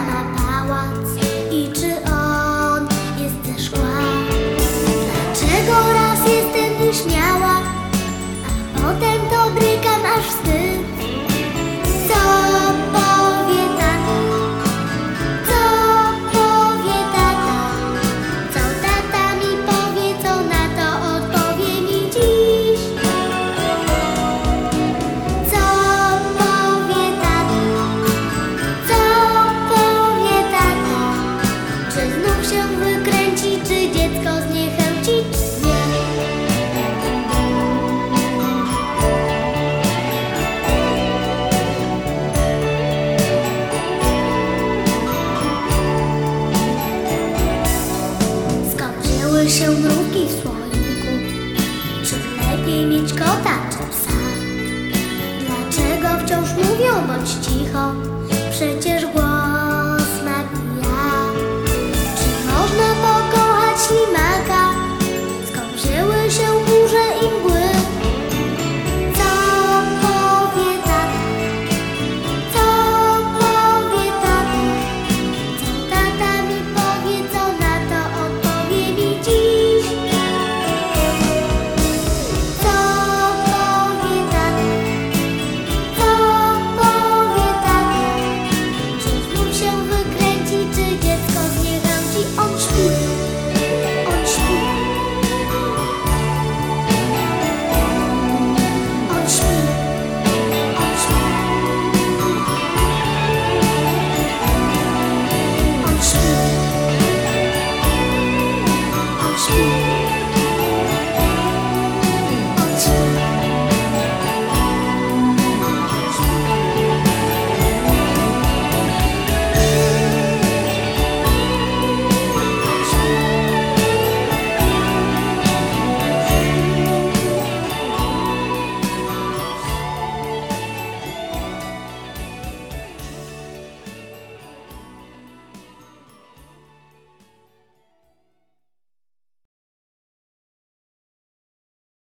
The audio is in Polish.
妈。się mruki w słoiku? Czy lepiej mieć kota czy psa? Dlaczego wciąż mówią bądź cicho? Przecież school.